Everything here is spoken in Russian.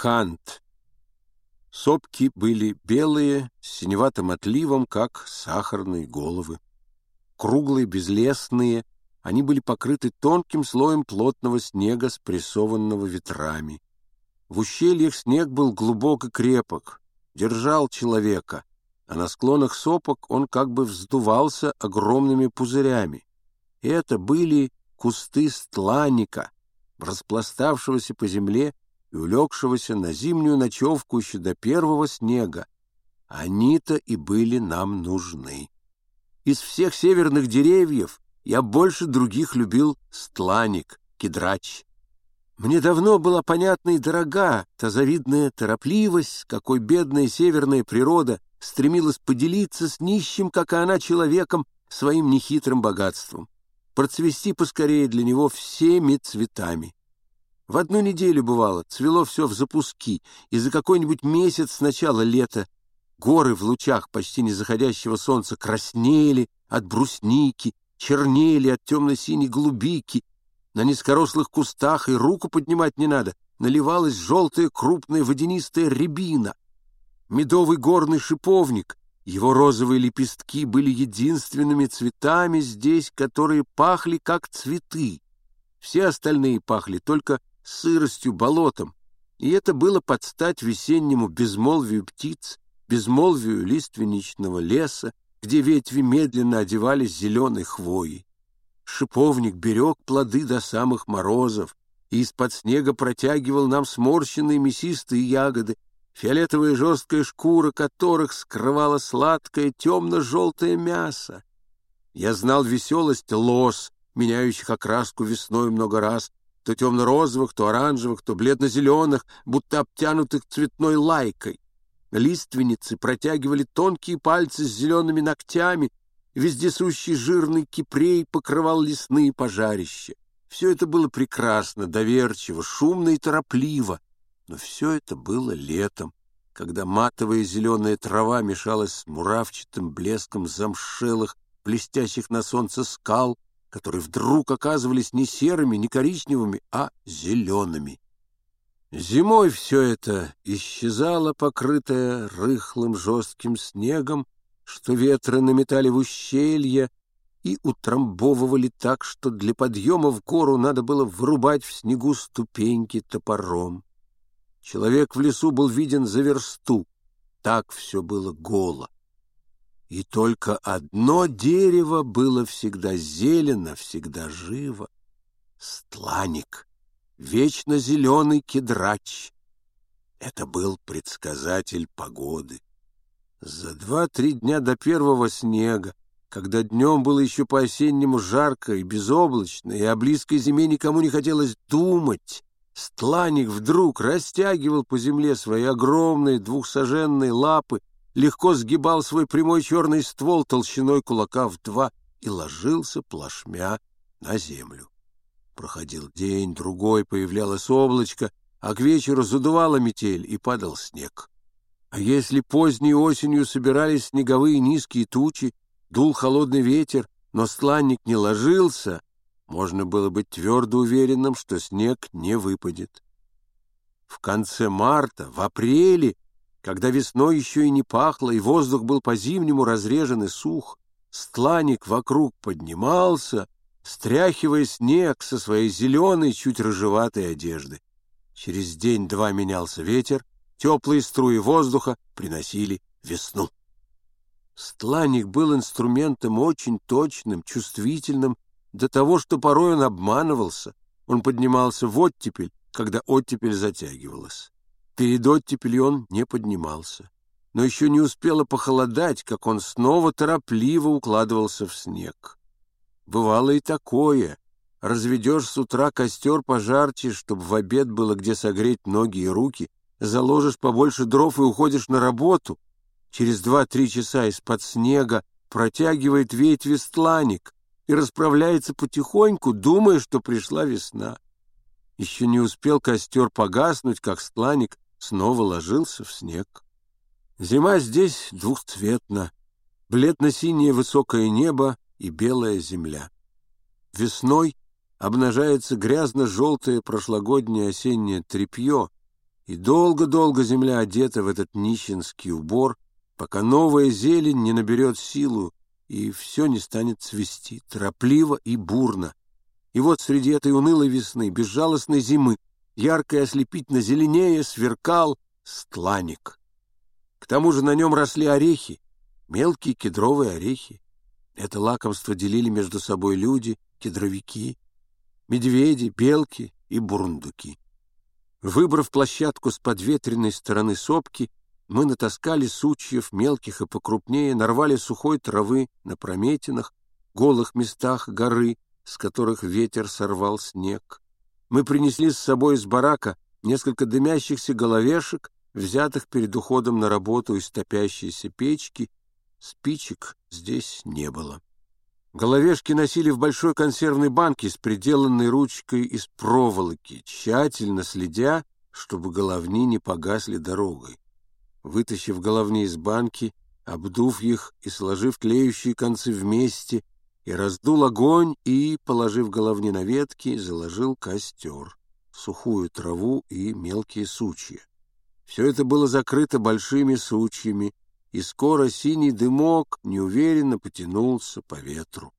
Кант. Сопки были белые, с синеватым отливом, как сахарные головы. Круглые, безлесные, они были покрыты тонким слоем плотного снега, спрессованного ветрами. В ущельях снег был глубок и крепок, держал человека, а на склонах сопок он как бы вздувался огромными пузырями. Это были кусты стланника, распластавшегося по земле и улегшегося на зимнюю ночевку еще до первого снега. Они-то и были нам нужны. Из всех северных деревьев я больше других любил стланик, кедрач. Мне давно была понятна и дорога та завидная торопливость, какой бедная северная природа стремилась поделиться с нищим, как и она, человеком, своим нехитрым богатством, процвести поскорее для него всеми цветами. В одну неделю, бывало, цвело все в запуски, и за какой-нибудь месяц с начала лета горы в лучах почти незаходящего солнца краснели от брусники, чернели от темно-синей голубики, на низкорослых кустах и руку поднимать не надо, наливалась желтая крупная водянистая рябина. Медовый горный шиповник, его розовые лепестки были единственными цветами здесь, которые пахли как цветы. Все остальные пахли только сыростью, болотом, и это было под стать весеннему безмолвию птиц, безмолвию лиственничного леса, где ветви медленно одевались зеленой хвоей. Шиповник берег плоды до самых морозов и из-под снега протягивал нам сморщенные мясистые ягоды, фиолетовая жесткая шкура которых скрывала сладкое темно-желтое мясо. Я знал веселость лос, меняющих окраску весной много раз, то темно-розовых, то оранжевых, то бледно-зеленых, будто обтянутых цветной лайкой. Лиственницы протягивали тонкие пальцы с зелеными ногтями, вездесущий жирный кипрей покрывал лесные пожарища. Все это было прекрасно, доверчиво, шумно и торопливо, но все это было летом, когда матовая зеленая трава мешалась с муравчатым блеском замшелых, блестящих на солнце скал, которые вдруг оказывались не серыми, не коричневыми, а зелеными. Зимой все это исчезало, покрытое рыхлым жестким снегом, что ветры наметали в ущелье и утрамбовывали так, что для подъема в гору надо было вырубать в снегу ступеньки топором. Человек в лесу был виден за версту, так все было голо. И только одно дерево было всегда зелено, всегда живо — стланик — вечно зеленый кедрач. Это был предсказатель погоды. За два-три дня до первого снега, когда днем было еще по-осеннему жарко и безоблачно, и о близкой зиме никому не хотелось думать, Стланик вдруг растягивал по земле свои огромные двухсоженные лапы, легко сгибал свой прямой черный ствол толщиной кулака в два и ложился плашмя на землю. Проходил день, другой, появлялось облачко, а к вечеру задувала метель и падал снег. А если поздней осенью собирались снеговые низкие тучи, дул холодный ветер, но стланник не ложился, можно было быть твердо уверенным, что снег не выпадет. В конце марта, в апреле, когда весной еще и не пахло, и воздух был по-зимнему разрежен и сух, стланник вокруг поднимался — стряхивая снег со своей зеленой, чуть рыжеватой одежды. Через день-два менялся ветер, теплые струи воздуха приносили весну. Стланник был инструментом очень точным, чувствительным, до того, что порой он обманывался. Он поднимался в оттепель, когда оттепель затягивалась. Перед оттепелью он не поднимался. Но еще не успело похолодать, как он снова торопливо укладывался в снег. Бывало и такое. Разведешь с утра костер пожарче, чтобы в обед было где согреть ноги и руки, заложишь побольше дров и уходишь на работу. Через два-три часа из-под снега протягивает ветви стланик и расправляется потихоньку, думая, что пришла весна. Еще не успел костер погаснуть, как стланик снова ложился в снег. Зима здесь двухцветна. Бледно-синее высокое небо и белая земля. Весной обнажается грязно-желтое прошлогоднее осеннее тряпье, И долго-долго земля одета в этот нищенский убор, пока новая зелень не наберет силу, и все не станет цвести, торопливо и бурно. И вот среди этой унылой весны, безжалостной зимы, ярко и ослепительно зеленее сверкал стланик. К тому же на нем росли орехи, мелкие кедровые орехи. Это лакомство делили между собой люди, кедровики, медведи, белки и бурундуки. Выбрав площадку с подветренной стороны сопки, мы натаскали сучьев, мелких и покрупнее, нарвали сухой травы на прометинах, голых местах горы, с которых ветер сорвал снег. Мы принесли с собой из барака несколько дымящихся головешек, взятых перед уходом на работу из топящейся печки. Спичек здесь не было. Головешки носили в большой консервной банке с приделанной ручкой из проволоки, тщательно следя, чтобы головни не погасли дорогой. Вытащив головни из банки, обдув их и сложив тлеющие концы вместе, и раздул огонь и, положив головни на ветки, заложил костер, сухую траву и мелкие сучья. Все это было закрыто большими сучьями, и скоро синий дымок неуверенно потянулся по ветру.